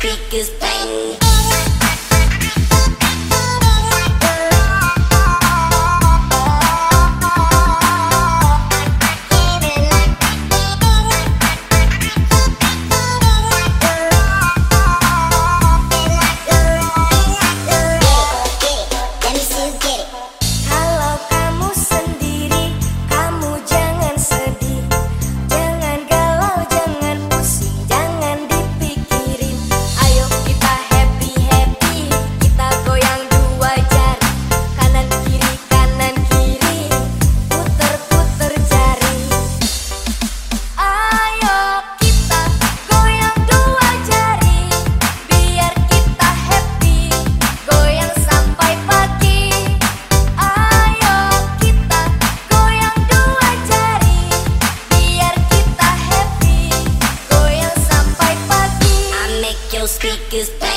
speakers your speakers.